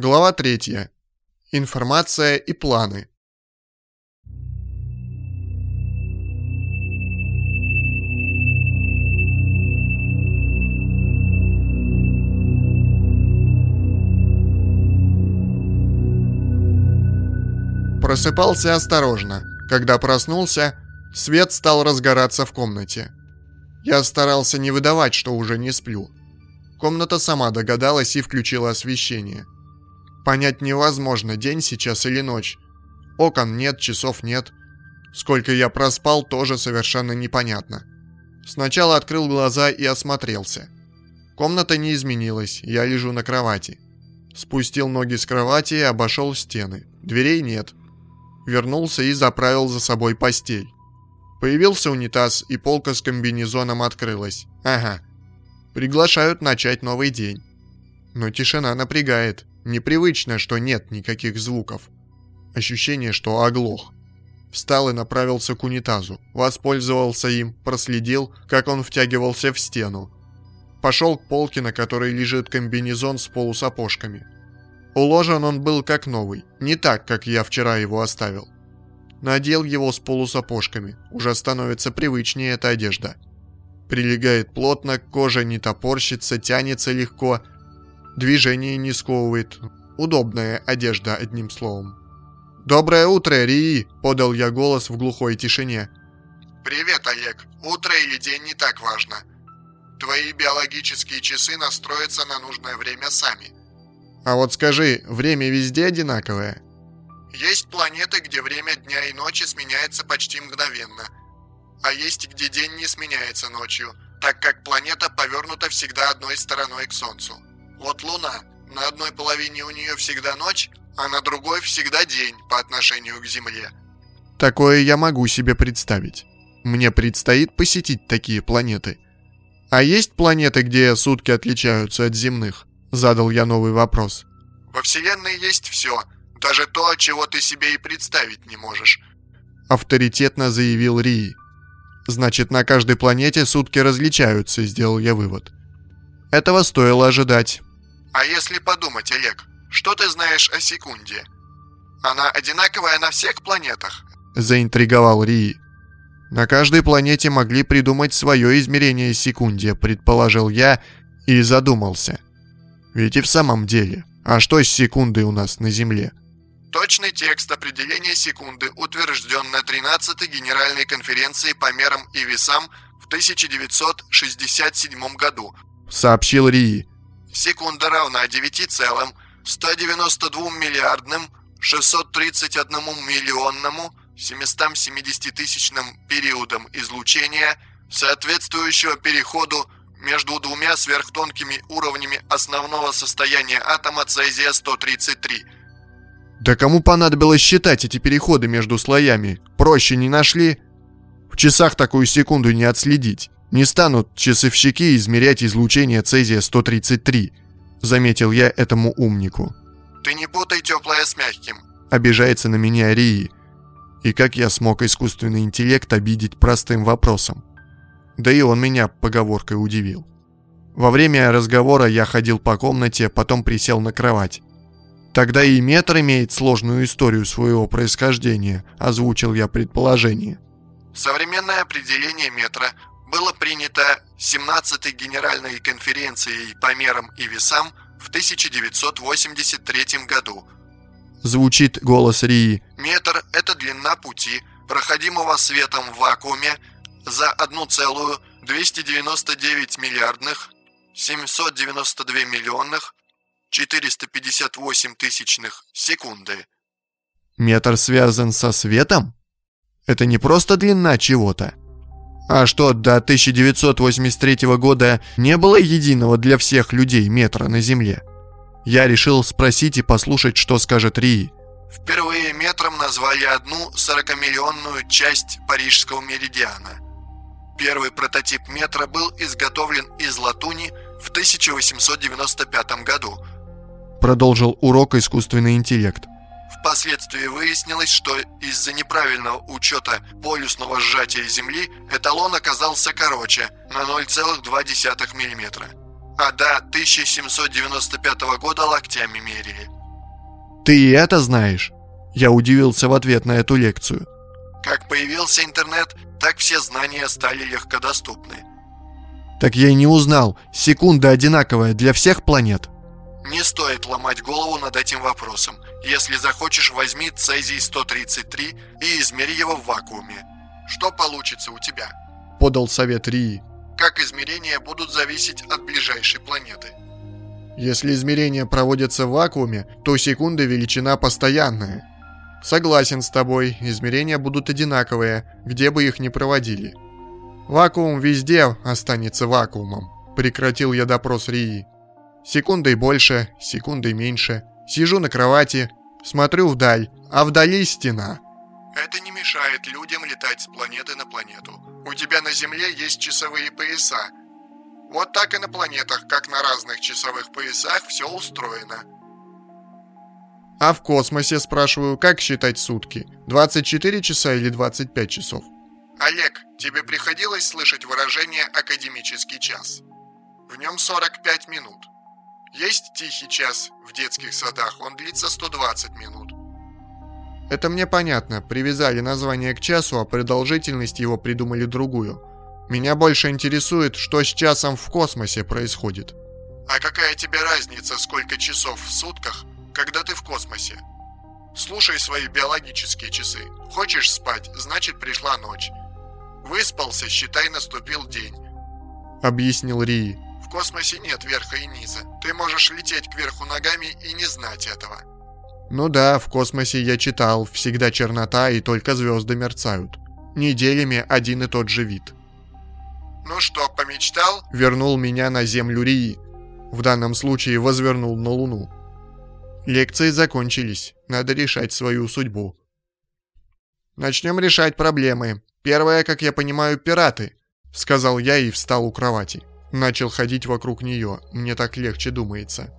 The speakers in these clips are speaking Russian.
Глава 3. Информация и планы. Просыпался осторожно. Когда проснулся, свет стал разгораться в комнате. Я старался не выдавать, что уже не сплю. Комната сама догадалась и включила освещение. Понять невозможно, день сейчас или ночь. Окон нет, часов нет. Сколько я проспал, тоже совершенно непонятно. Сначала открыл глаза и осмотрелся. Комната не изменилась, я лежу на кровати. Спустил ноги с кровати и обошел стены. Дверей нет. Вернулся и заправил за собой постель. Появился унитаз, и полка с комбинезоном открылась. Ага. Приглашают начать новый день. Но тишина напрягает. Непривычно, что нет никаких звуков. Ощущение, что оглох. Встал и направился к унитазу. Воспользовался им, проследил, как он втягивался в стену. Пошел к полке, на которой лежит комбинезон с полусапожками. Уложен он был как новый, не так, как я вчера его оставил. Надел его с полусапожками, уже становится привычнее эта одежда. Прилегает плотно, кожа не топорщится, тянется легко – Движение не сковывает. Удобная одежда, одним словом. «Доброе утро, Рии!» – подал я голос в глухой тишине. «Привет, Олег. Утро или день не так важно. Твои биологические часы настроятся на нужное время сами». «А вот скажи, время везде одинаковое?» «Есть планеты, где время дня и ночи сменяется почти мгновенно. А есть, где день не сменяется ночью, так как планета повернута всегда одной стороной к Солнцу. Вот Луна. На одной половине у нее всегда ночь, а на другой всегда день по отношению к Земле. Такое я могу себе представить. Мне предстоит посетить такие планеты. А есть планеты, где сутки отличаются от земных? Задал я новый вопрос. Во Вселенной есть все, даже то, чего ты себе и представить не можешь. Авторитетно заявил Рии. Значит, на каждой планете сутки различаются, сделал я вывод. Этого стоило ожидать. А если подумать, Олег, что ты знаешь о секунде? Она одинаковая на всех планетах? Заинтриговал Рии. На каждой планете могли придумать свое измерение секунде, предположил я и задумался. Ведь и в самом деле, а что с секундой у нас на Земле? Точный текст определения секунды утвержден на 13-й Генеральной конференции по мерам и весам в 1967 году, сообщил Рии. Секунда равна 9,192 миллиардным 631 миллионному 770 тысячным периодам излучения, соответствующего переходу между двумя сверхтонкими уровнями основного состояния атома цезия-133. Да кому понадобилось считать эти переходы между слоями? Проще не нашли? В часах такую секунду не отследить. Не станут часовщики измерять излучение цезия-133, заметил я этому умнику. Ты не путай теплое с мягким. Обижается на меня Рии. И как я смог искусственный интеллект обидеть простым вопросом? Да и он меня поговоркой удивил. Во время разговора я ходил по комнате, потом присел на кровать. Тогда и метр имеет сложную историю своего происхождения, озвучил я предположение. Современное определение метра было принято 17-й Генеральной конференцией по мерам и весам в 1983 году. Звучит голос Рии. Метр – это длина пути, проходимого светом в вакууме за 1,299 миллиардных 792 миллионных 458 тысячных секунды. Метр связан со светом? Это не просто длина чего-то. А что, до 1983 года не было единого для всех людей метра на Земле? Я решил спросить и послушать, что скажет Рии. Впервые метром назвали одну 40-миллионную часть парижского меридиана. Первый прототип метра был изготовлен из латуни в 1895 году. Продолжил урок искусственный интеллект. Впоследствии выяснилось, что из-за неправильного учета полюсного сжатия Земли эталон оказался короче на 0,2 мм, а до 1795 года локтями мерили. Ты и это знаешь? Я удивился в ответ на эту лекцию. Как появился интернет, так все знания стали легкодоступны. Так я и не узнал, секунда одинаковая для всех планет. Не стоит ломать голову над этим вопросом. Если захочешь, возьми цезий-133 и измери его в вакууме. Что получится у тебя? Подал совет Рии. Как измерения будут зависеть от ближайшей планеты? Если измерения проводятся в вакууме, то секунды величина постоянная. Согласен с тобой, измерения будут одинаковые, где бы их ни проводили. Вакуум везде останется вакуумом. Прекратил я допрос Рии. Секундой больше, секундой меньше. Сижу на кровати, смотрю вдаль, а вдали стена. Это не мешает людям летать с планеты на планету. У тебя на Земле есть часовые пояса. Вот так и на планетах, как на разных часовых поясах, все устроено. А в космосе, спрашиваю, как считать сутки? 24 часа или 25 часов? Олег, тебе приходилось слышать выражение «академический час»? В нем 45 минут. Есть тихий час в детских садах, он длится 120 минут. Это мне понятно, привязали название к часу, а продолжительность его придумали другую. Меня больше интересует, что с часом в космосе происходит. А какая тебе разница, сколько часов в сутках, когда ты в космосе? Слушай свои биологические часы. Хочешь спать, значит пришла ночь. Выспался, считай, наступил день. Объяснил Рии. В космосе нет верха и низа. Ты можешь лететь кверху ногами и не знать этого. Ну да, в космосе я читал, всегда чернота и только звезды мерцают. Неделями один и тот же вид. Ну что, помечтал? Вернул меня на Землю Рии. В данном случае возвернул на Луну. Лекции закончились, надо решать свою судьбу. Начнем решать проблемы. Первое, как я понимаю, пираты, сказал я и встал у кровати. Начал ходить вокруг нее, мне так легче думается.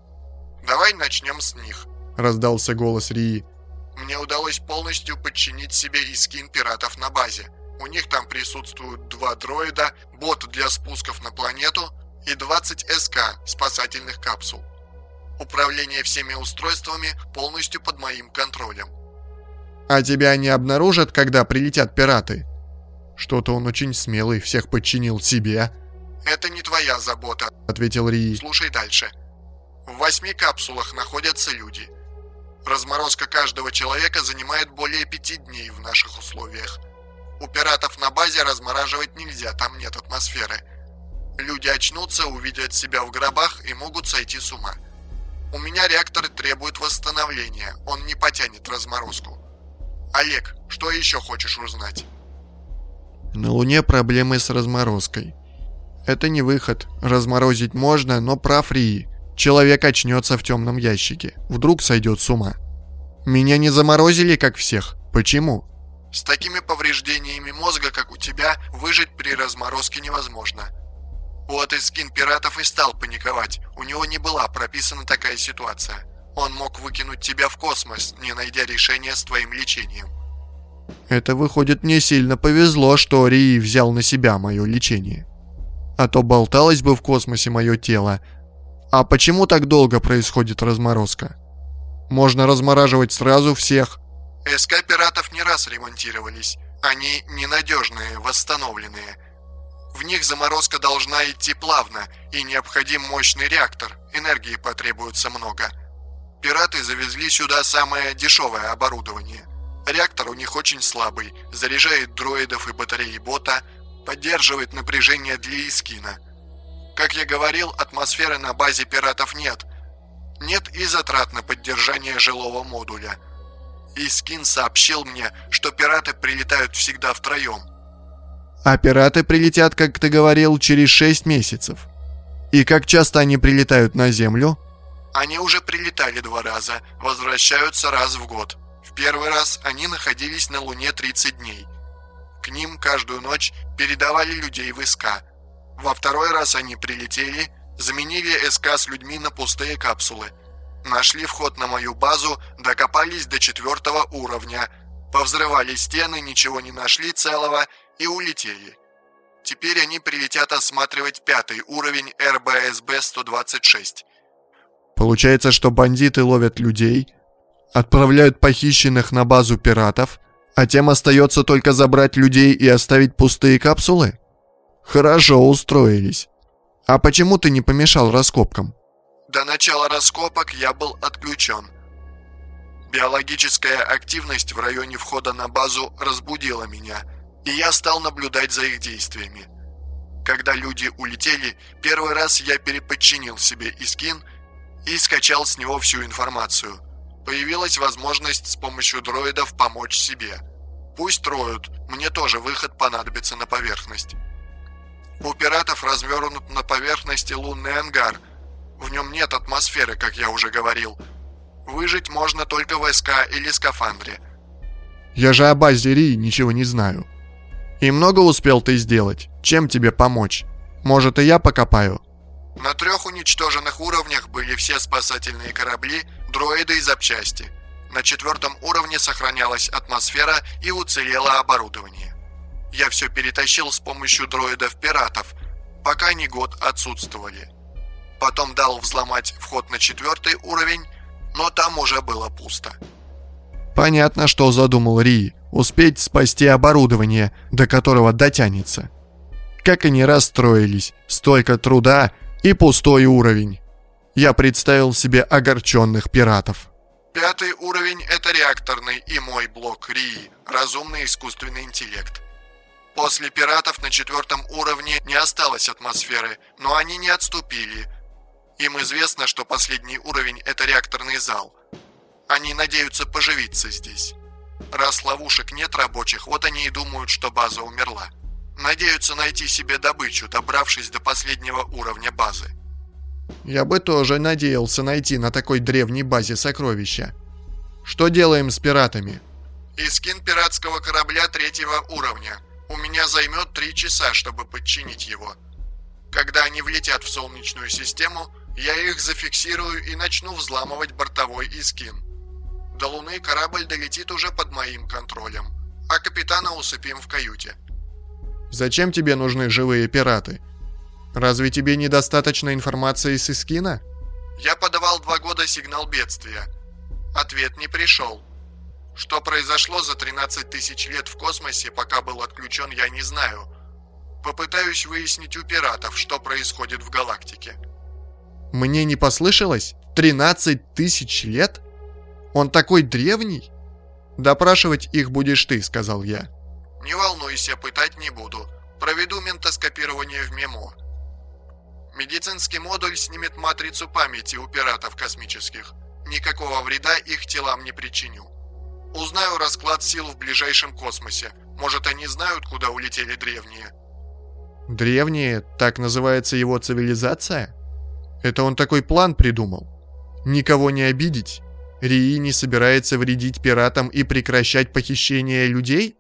Давай начнем с них. Раздался голос Рии. Мне удалось полностью подчинить себе и скин пиратов на базе. У них там присутствуют два дроида, бот для спусков на планету и 20 СК спасательных капсул. Управление всеми устройствами полностью под моим контролем. А тебя не обнаружат, когда прилетят пираты? Что-то он очень смелый, всех подчинил себе. Это не твоя забота, ответил Рии. Слушай дальше. В восьми капсулах находятся люди. Разморозка каждого человека занимает более пяти дней в наших условиях. У пиратов на базе размораживать нельзя, там нет атмосферы. Люди очнутся, увидят себя в гробах и могут сойти с ума. У меня реактор требует восстановления, он не потянет разморозку. Олег, что еще хочешь узнать? На Луне проблемы с разморозкой. Это не выход. Разморозить можно, но прав Рии. Человек очнется в темном ящике. Вдруг сойдет с ума. Меня не заморозили, как всех. Почему? С такими повреждениями мозга, как у тебя, выжить при разморозке невозможно. Вот и скин пиратов и стал паниковать. У него не была прописана такая ситуация. Он мог выкинуть тебя в космос, не найдя решения с твоим лечением. Это выходит, мне сильно повезло, что Рии взял на себя мое лечение. А то болталось бы в космосе мое тело. А почему так долго происходит разморозка? Можно размораживать сразу всех, СК пиратов не раз ремонтировались. Они ненадежные, восстановленные. В них заморозка должна идти плавно, и необходим мощный реактор. Энергии потребуется много. Пираты завезли сюда самое дешевое оборудование. Реактор у них очень слабый, заряжает дроидов и батареи бота, поддерживает напряжение для Искина. Как я говорил, атмосферы на базе пиратов нет. Нет и затрат на поддержание жилого модуля – Искин сообщил мне, что пираты прилетают всегда втроем. А пираты прилетят, как ты говорил, через шесть месяцев. И как часто они прилетают на Землю? Они уже прилетали два раза, возвращаются раз в год. В первый раз они находились на Луне 30 дней. Ним каждую ночь передавали людей в СК. Во второй раз они прилетели, заменили СК с людьми на пустые капсулы – Нашли вход на мою базу, докопались до четвертого уровня, повзрывали стены, ничего не нашли целого и улетели. Теперь они прилетят осматривать пятый уровень РБСБ-126. Получается, что бандиты ловят людей, Отправляют похищенных на базу пиратов, а тем остается только забрать людей и оставить пустые капсулы? Хорошо устроились. А почему ты не помешал раскопкам? До начала раскопок я был отключен. Биологическая активность в районе входа на базу разбудила меня, и я стал наблюдать за их действиями. Когда люди улетели, первый раз я переподчинил себе Искин и скачал с него всю информацию. Появилась возможность с помощью дроидов помочь себе. Пусть троют, мне тоже выход понадобится на поверхность. У пиратов развернут на поверхности лунный ангар. В нем нет атмосферы, как я уже говорил. Выжить можно только в СК или скафандре. Я же о базе Ри ничего не знаю. И много успел ты сделать? Чем тебе помочь? Может, и я покопаю?» На трех уничтоженных уровнях были все спасательные корабли, дроиды и запчасти. На четвертом уровне сохранялась атмосфера и уцелело оборудование. Я все перетащил с помощью дроидов-пиратов, пока они год отсутствовали. Потом дал взломать вход на четвертый уровень, но там уже было пусто. Понятно, что задумал Ри. Успеть спасти оборудование, до которого дотянется. Как они расстроились. Столько труда и пустой уровень. Я представил себе огорченных пиратов. Пятый уровень – это реакторный и мой блок РИИ, разумный искусственный интеллект. После пиратов на четвертом уровне не осталось атмосферы, но они не отступили. Им известно, что последний уровень – это реакторный зал. Они надеются поживиться здесь. Раз ловушек нет рабочих, вот они и думают, что база умерла. Надеются найти себе добычу, добравшись до последнего уровня базы. Я бы тоже надеялся найти на такой древней базе сокровища. Что делаем с пиратами? Искин пиратского корабля третьего уровня. У меня займет три часа, чтобы подчинить его. Когда они влетят в Солнечную систему, я их зафиксирую и начну взламывать бортовой Искин. До Луны корабль долетит уже под моим контролем, а капитана усыпим в каюте. Зачем тебе нужны живые пираты? Разве тебе недостаточно информации с Искина? Я подавал два года сигнал бедствия. Ответ не пришел. Что произошло за 13 тысяч лет в космосе, пока был отключен, я не знаю. Попытаюсь выяснить у пиратов, что происходит в галактике. Мне не послышалось? 13 тысяч лет? Он такой древний? Допрашивать их будешь ты, сказал я. Не волнуйся, пытать не буду. Проведу ментоскопирование в МЕМО. Медицинский модуль снимет матрицу памяти у пиратов космических. Никакого вреда их телам не причиню. Узнаю расклад сил в ближайшем космосе. Может, они знают, куда улетели древние? Древние? Так называется его цивилизация? Это он такой план придумал? Никого не обидеть? Рии не собирается вредить пиратам и прекращать похищение людей?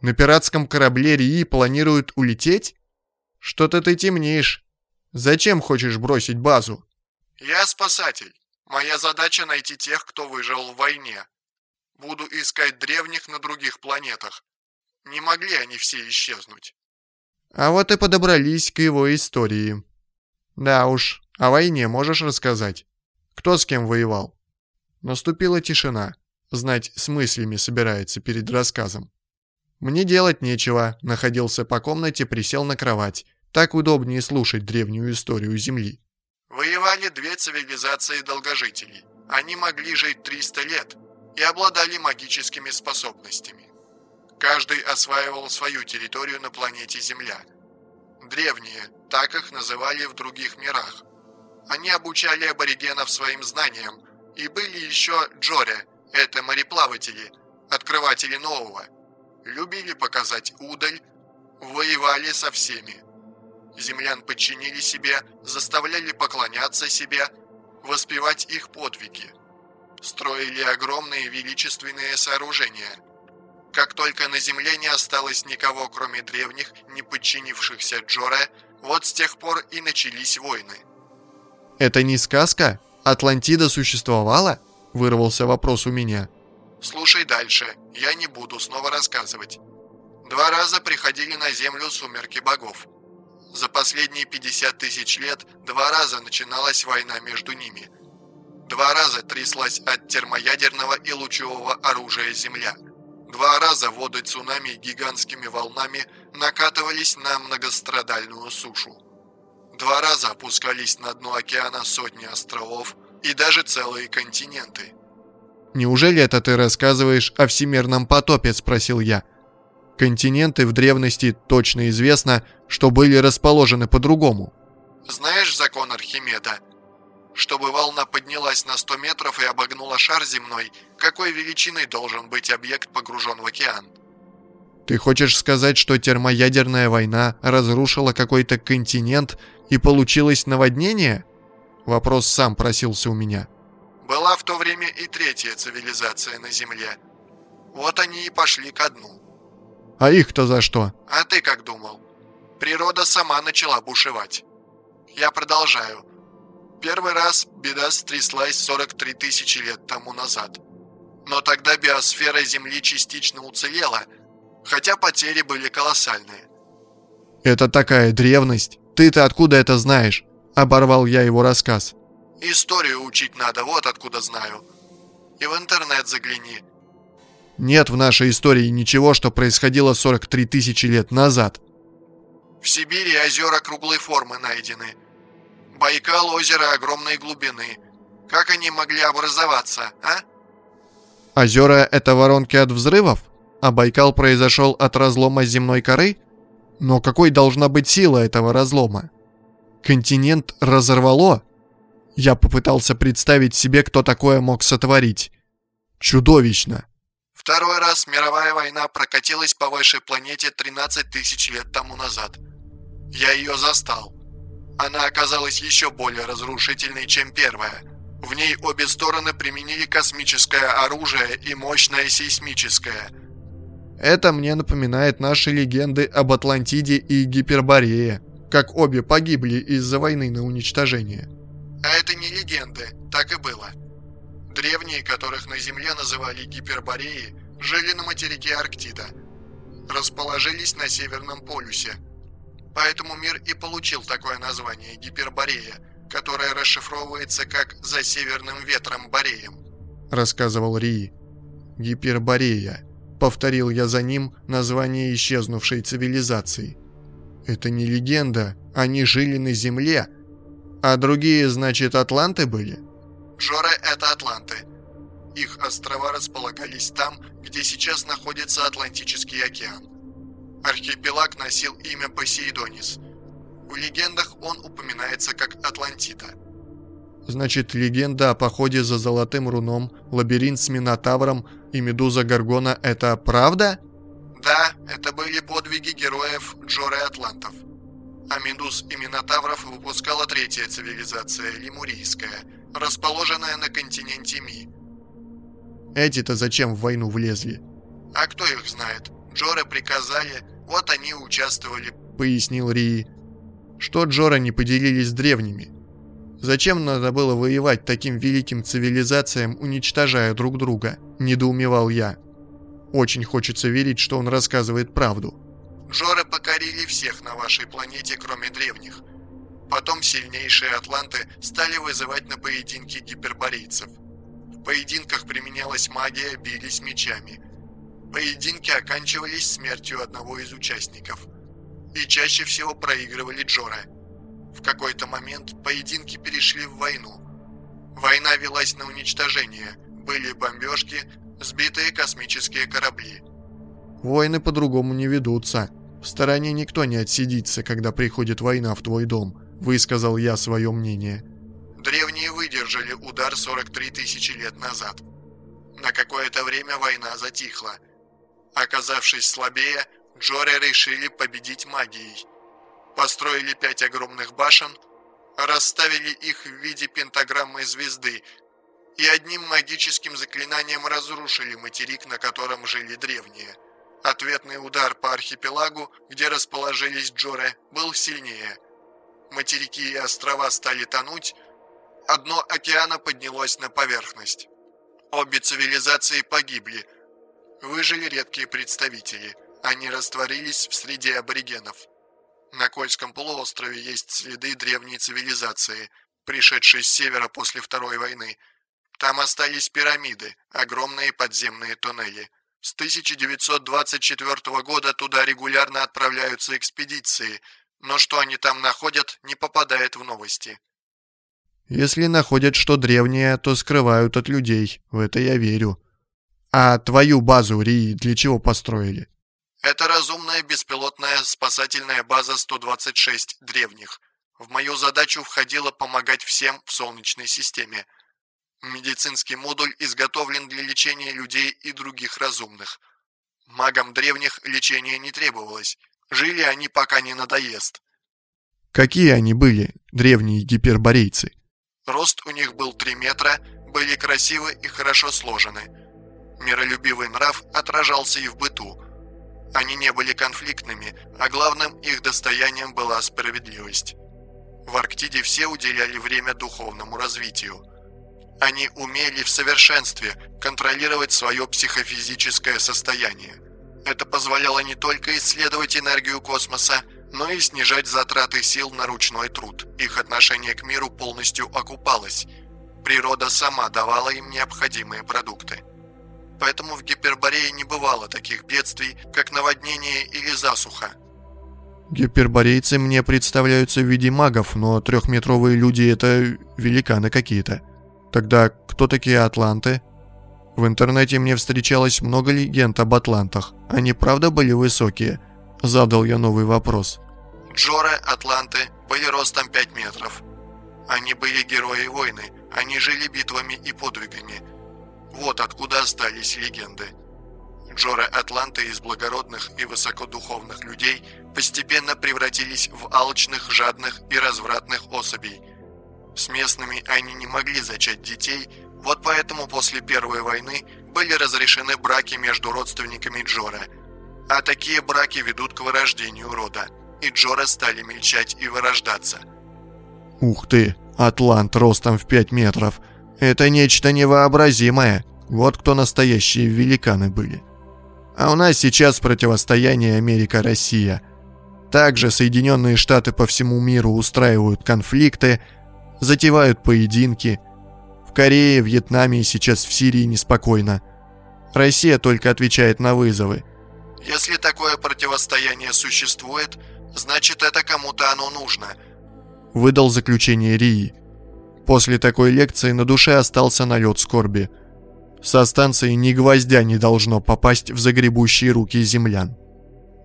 На пиратском корабле Рии планируют улететь? Что-то ты темнеешь. Зачем хочешь бросить базу? Я спасатель. Моя задача найти тех, кто выжил в войне. Буду искать древних на других планетах. Не могли они все исчезнуть. А вот и подобрались к его истории. Да уж, о войне можешь рассказать? Кто с кем воевал? Наступила тишина. Знать с мыслями собирается перед рассказом. Мне делать нечего, находился по комнате, присел на кровать. Так удобнее слушать древнюю историю Земли. Воевали две цивилизации долгожителей. Они могли жить 300 лет, и обладали магическими способностями. Каждый осваивал свою территорию на планете Земля. Древние, так их называли в других мирах. Они обучали аборигенов своим знаниям, и были еще Джоре, это мореплаватели, открыватели нового. Любили показать удаль, воевали со всеми. Землян подчинили себе, заставляли поклоняться себе, воспевать их подвиги – строили огромные величественные сооружения. Как только на Земле не осталось никого, кроме древних, не подчинившихся Джоре, вот с тех пор и начались войны. «Это не сказка? Атлантида существовала?» – вырвался вопрос у меня. «Слушай дальше, я не буду снова рассказывать. Два раза приходили на Землю сумерки богов. За последние 50 тысяч лет два раза начиналась война между ними – Два раза тряслась от термоядерного и лучевого оружия Земля. Два раза воды цунами гигантскими волнами накатывались на многострадальную сушу. Два раза опускались на дно океана сотни островов и даже целые континенты. «Неужели это ты рассказываешь о всемирном потопе?» – спросил я. Континенты в древности точно известно, что были расположены по-другому. Знаешь закон Архимеда? Чтобы волна поднялась на 100 метров и обогнула шар земной, какой величины должен быть объект погружен в океан? Ты хочешь сказать, что термоядерная война разрушила какой-то континент и получилось наводнение? Вопрос сам просился у меня. Была в то время и третья цивилизация на Земле. Вот они и пошли ко дну. А их-то за что? А ты как думал? Природа сама начала бушевать. Я продолжаю. Первый раз беда стряслась 43 тысячи лет тому назад. Но тогда биосфера Земли частично уцелела, хотя потери были колоссальные. Это такая древность. Ты-то откуда это знаешь? Оборвал я его рассказ. Историю учить надо, вот откуда знаю. И в интернет загляни. Нет в нашей истории ничего, что происходило 43 тысячи лет назад. В Сибири озера круглой формы найдены. Байкал – озеро огромной глубины. Как они могли образоваться, а? Озера – это воронки от взрывов? А Байкал произошел от разлома земной коры? Но какой должна быть сила этого разлома? Континент разорвало? Я попытался представить себе, кто такое мог сотворить. Чудовищно. Второй раз мировая война прокатилась по вашей планете 13 тысяч лет тому назад. Я ее застал. Она оказалась еще более разрушительной, чем первая. В ней обе стороны применили космическое оружие и мощное сейсмическое. Это мне напоминает наши легенды об Атлантиде и Гиперборее, как обе погибли из-за войны на уничтожение. А это не легенды, так и было. Древние, которых на Земле называли Гипербореи, жили на материке Арктида. Расположились на Северном полюсе – Поэтому мир и получил такое название Гиперборея, которое расшифровывается как «за северным ветром Бореем», — рассказывал Ри. Гиперборея. Повторил я за ним название исчезнувшей цивилизации. Это не легенда, они жили на Земле. А другие, значит, атланты были? Жоры — это атланты. Их острова располагались там, где сейчас находится Атлантический океан. Архипелаг носил имя Посейдонис. В легендах он упоминается как Атлантида. Значит, легенда о походе за Золотым Руном, лабиринт с Минотавром и Медуза Гаргона – это правда? Да, это были подвиги героев Джоры Атлантов. А Медуз и Минотавров выпускала третья цивилизация, Лемурийская, расположенная на континенте Ми. Эти-то зачем в войну влезли? А кто их знает? Джоры приказали, вот они и участвовали», — пояснил Рии. «Что Джора не поделились с древними? Зачем надо было воевать таким великим цивилизациям, уничтожая друг друга?» — недоумевал я. Очень хочется верить, что он рассказывает правду. «Джоры покорили всех на вашей планете, кроме древних. Потом сильнейшие атланты стали вызывать на поединки гиперборейцев. В поединках применялась магия, бились мечами. Поединки оканчивались смертью одного из участников. И чаще всего проигрывали Джора. В какой-то момент поединки перешли в войну. Война велась на уничтожение. Были бомбежки, сбитые космические корабли. Войны по-другому не ведутся. В стороне никто не отсидится, когда приходит война в твой дом, высказал я свое мнение. Древние выдержали удар 43 тысячи лет назад. На какое-то время война затихла. Оказавшись слабее, Джори решили победить магией. Построили пять огромных башен, расставили их в виде пентаграммы звезды и одним магическим заклинанием разрушили материк, на котором жили древние. Ответный удар по архипелагу, где расположились Джоре, был сильнее. Материки и острова стали тонуть, а дно океана поднялось на поверхность. Обе цивилизации погибли, Выжили редкие представители. Они растворились в среде аборигенов. На Кольском полуострове есть следы древней цивилизации, пришедшей с севера после Второй войны. Там остались пирамиды, огромные подземные туннели. С 1924 года туда регулярно отправляются экспедиции, но что они там находят, не попадает в новости. Если находят что древнее, то скрывают от людей, в это я верю. А твою базу Рии для чего построили? Это разумная беспилотная спасательная база 126 древних. В мою задачу входило помогать всем в Солнечной системе. Медицинский модуль изготовлен для лечения людей и других разумных. Магам древних лечения не требовалось. Жили они, пока не надоест. Какие они были, древние гиперборейцы? Рост у них был 3 метра, были красивы и хорошо сложены. Миролюбивый нрав отражался и в быту. Они не были конфликтными, а главным их достоянием была справедливость. В Арктиде все уделяли время духовному развитию. Они умели в совершенстве контролировать свое психофизическое состояние. Это позволяло не только исследовать энергию космоса, но и снижать затраты сил на ручной труд. Их отношение к миру полностью окупалось. Природа сама давала им необходимые продукты. Поэтому в Гиперборее не бывало таких бедствий, как наводнение или засуха. Гиперборейцы мне представляются в виде магов, но трехметровые люди — это великаны какие-то. Тогда кто такие атланты? В интернете мне встречалось много легенд об атлантах. Они правда были высокие? Задал я новый вопрос. Джоры, атланты, были ростом 5 метров. Они были герои войны, они жили битвами и подвигами. Вот откуда остались легенды. Джоры-атланты из благородных и высокодуховных людей постепенно превратились в алчных, жадных и развратных особей. С местными они не могли зачать детей, вот поэтому после Первой войны были разрешены браки между родственниками Джора. А такие браки ведут к вырождению рода и Джора стали мельчать и вырождаться. Ух ты, атлант ростом в 5 метров. Это нечто невообразимое. Вот кто настоящие великаны были. А у нас сейчас противостояние Америка-Россия. Также Соединенные Штаты по всему миру устраивают конфликты, затевают поединки. В Корее, Вьетнаме и сейчас в Сирии неспокойно. Россия только отвечает на вызовы. Если такое противостояние существует, Значит, это кому-то оно нужно. Выдал заключение Рии. После такой лекции на душе остался налет скорби. Со станции ни гвоздя не должно попасть в загребущие руки землян.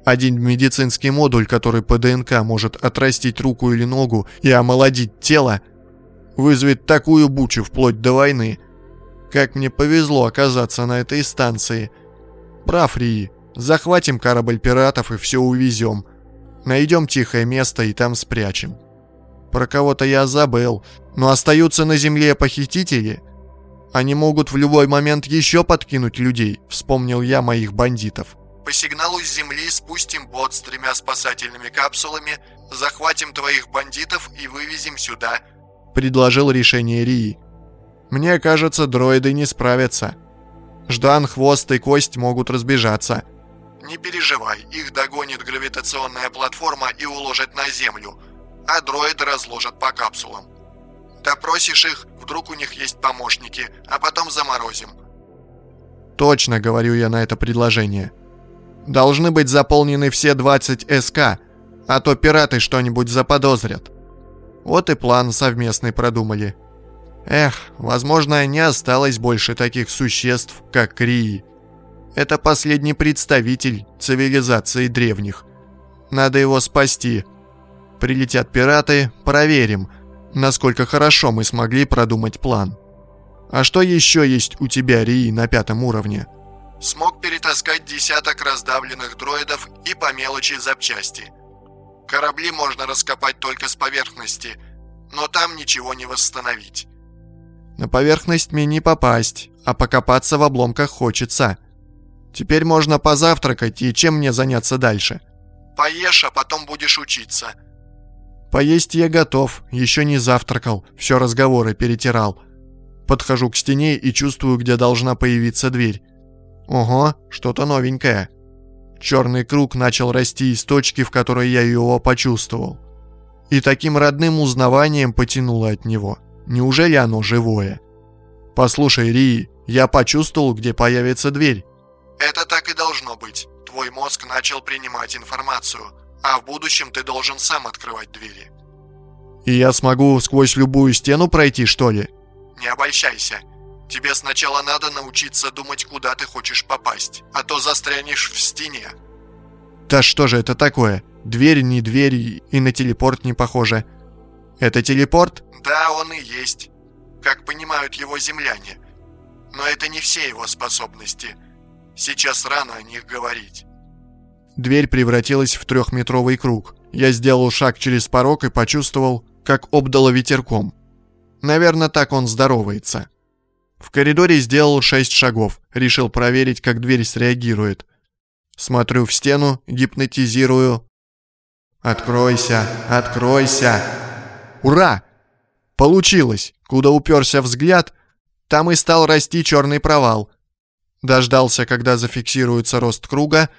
Один медицинский модуль, который по ДНК может отрастить руку или ногу и омолодить тело, вызовет такую бучу вплоть до войны. Как мне повезло оказаться на этой станции. Прав, Рии. Захватим корабль пиратов и все увезем. Найдем тихое место и там спрячем. Про кого-то я забыл, но остаются на земле похитители. Они могут в любой момент еще подкинуть людей, вспомнил я моих бандитов. По сигналу с земли спустим бот с тремя спасательными капсулами, захватим твоих бандитов и вывезем сюда. Предложил решение Рии. Мне кажется, дроиды не справятся. Ждан, Хвост и Кость могут разбежаться. Не переживай, их догонит гравитационная платформа и уложит на Землю, а дроиды разложат по капсулам. Допросишь их, вдруг у них есть помощники, а потом заморозим. Точно, говорю я на это предложение. Должны быть заполнены все 20 СК, а то пираты что-нибудь заподозрят. Вот и план совместный продумали. Эх, возможно, не осталось больше таких существ, как Крии. Это последний представитель цивилизации древних. Надо его спасти. Прилетят пираты, проверим, насколько хорошо мы смогли продумать план. А что еще есть у тебя, Рии, на пятом уровне? Смог перетаскать десяток раздавленных дроидов и по мелочи запчасти. Корабли можно раскопать только с поверхности, но там ничего не восстановить. На поверхность мне не попасть, а покопаться в обломках хочется – Теперь можно позавтракать, и чем мне заняться дальше? Поешь, а потом будешь учиться. Поесть я готов, еще не завтракал, все разговоры перетирал. Подхожу к стене и чувствую, где должна появиться дверь. Ого, что-то новенькое. Черный круг начал расти из точки, в которой я его почувствовал. И таким родным узнаванием потянуло от него. Неужели оно живое? Послушай, Ри, я почувствовал, где появится дверь. Это так и должно быть. Твой мозг начал принимать информацию, а в будущем ты должен сам открывать двери. И я смогу сквозь любую стену пройти, что ли? Не обольщайся. Тебе сначала надо научиться думать, куда ты хочешь попасть, а то застрянешь в стене. Да что же это такое? Дверь не дверь и на телепорт не похоже. Это телепорт? Да, он и есть. Как понимают его земляне. Но это не все его способности. Сейчас рано о них говорить. Дверь превратилась в трехметровый круг. Я сделал шаг через порог и почувствовал, как обдало ветерком. Наверное, так он здоровается. В коридоре сделал шесть шагов, решил проверить, как дверь среагирует. Смотрю в стену, гипнотизирую. «Откройся! Откройся!» «Ура!» Получилось! Куда уперся взгляд, там и стал расти черный провал. Дождался, когда зафиксируется рост круга.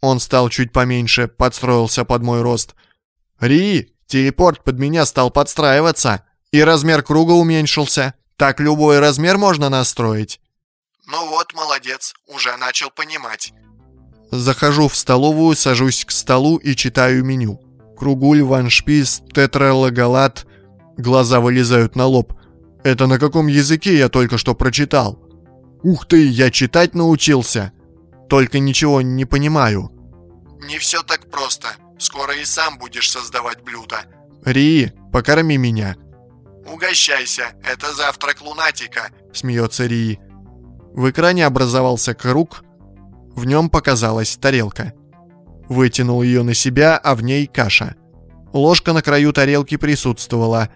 Он стал чуть поменьше, подстроился под мой рост. «Ри!» Телепорт под меня стал подстраиваться, и размер круга уменьшился. Так любой размер можно настроить. Ну вот, молодец, уже начал понимать. Захожу в столовую, сажусь к столу и читаю меню. Кругуль, ваншпис, тетралогалат. Глаза вылезают на лоб. Это на каком языке я только что прочитал? Ух ты, я читать научился. Только ничего не понимаю. Не все так просто. Скоро и сам будешь создавать блюда. Ри, покорми меня. Угощайся, это завтрак лунатика, смеется Ри. В экране образовался круг, в нем показалась тарелка. Вытянул ее на себя, а в ней каша. Ложка на краю тарелки присутствовала.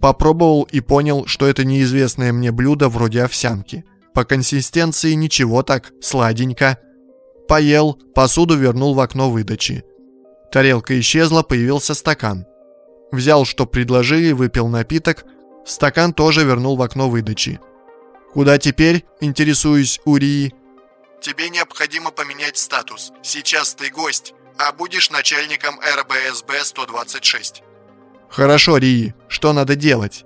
Попробовал и понял, что это неизвестное мне блюдо вроде овсянки. По консистенции ничего так, сладенько. Поел, посуду вернул в окно выдачи. Тарелка исчезла, появился стакан. Взял, что предложили, выпил напиток. Стакан тоже вернул в окно выдачи. «Куда теперь?» – интересуюсь у Рии. «Тебе необходимо поменять статус. Сейчас ты гость, а будешь начальником РБСБ-126». «Хорошо, Рии. Что надо делать?»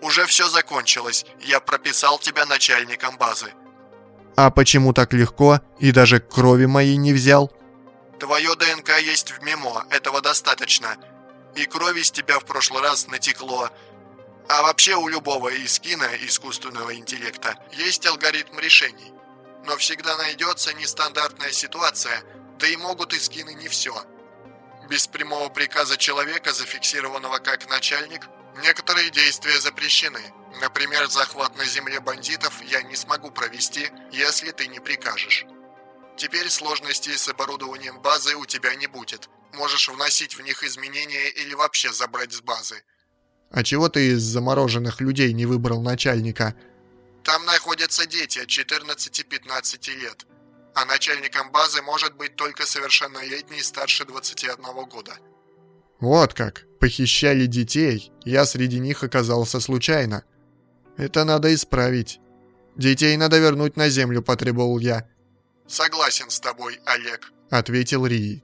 «Уже все закончилось. Я прописал тебя начальником базы». «А почему так легко и даже крови моей не взял?» Твое ДНК есть в мемо, этого достаточно. И крови с тебя в прошлый раз натекло. А вообще у любого искина искусственного интеллекта есть алгоритм решений. Но всегда найдется нестандартная ситуация, да и могут искины не все. Без прямого приказа человека, зафиксированного как начальник, некоторые действия запрещены. Например, захват на земле бандитов я не смогу провести, если ты не прикажешь. Теперь сложностей с оборудованием базы у тебя не будет. Можешь вносить в них изменения или вообще забрать с базы. А чего ты из замороженных людей не выбрал начальника? Там находятся дети от 14-15 лет. А начальником базы может быть только совершеннолетний старше 21 года. Вот как. Похищали детей. Я среди них оказался случайно. Это надо исправить. Детей надо вернуть на землю, потребовал я. «Согласен с тобой, Олег», — ответил Рии.